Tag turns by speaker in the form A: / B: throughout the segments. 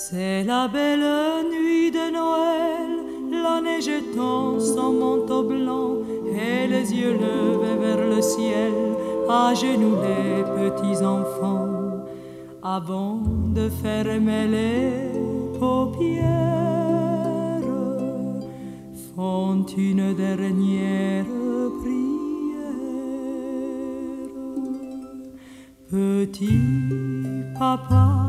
A: C'est la belle nuit de Noël, la neige son manteau blanc et les yeux levés vers le ciel, à genoux les petits enfants, avant de fermer les paupières, font une dernière Petit papa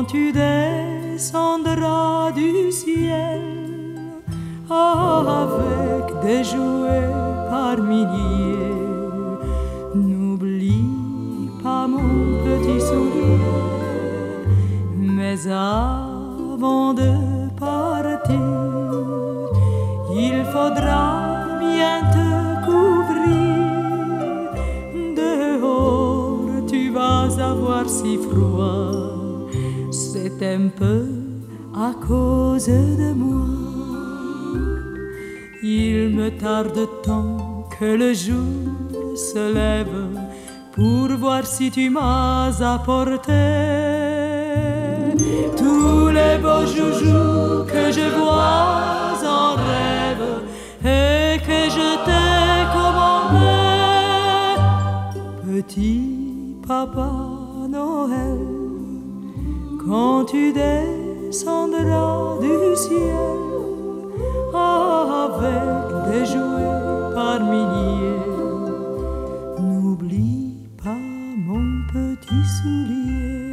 A: quand tu descendras du ciel avec des jouets par milliers, n'oublie pas mon petit sourire, mais avant de partir, il faudra bien te couvrir. Avoir si froid, c'est un peu à cause de moi. Il me tarde tant que le jour se lève pour voir si tu m'as apporté tous les beaux joujoux que je vois en rêve et que je t'ai commandé. Petit Papa Noël, quand tu descendras du ciel avec des jouets par milliers, n'oublie pas mon petit soulier.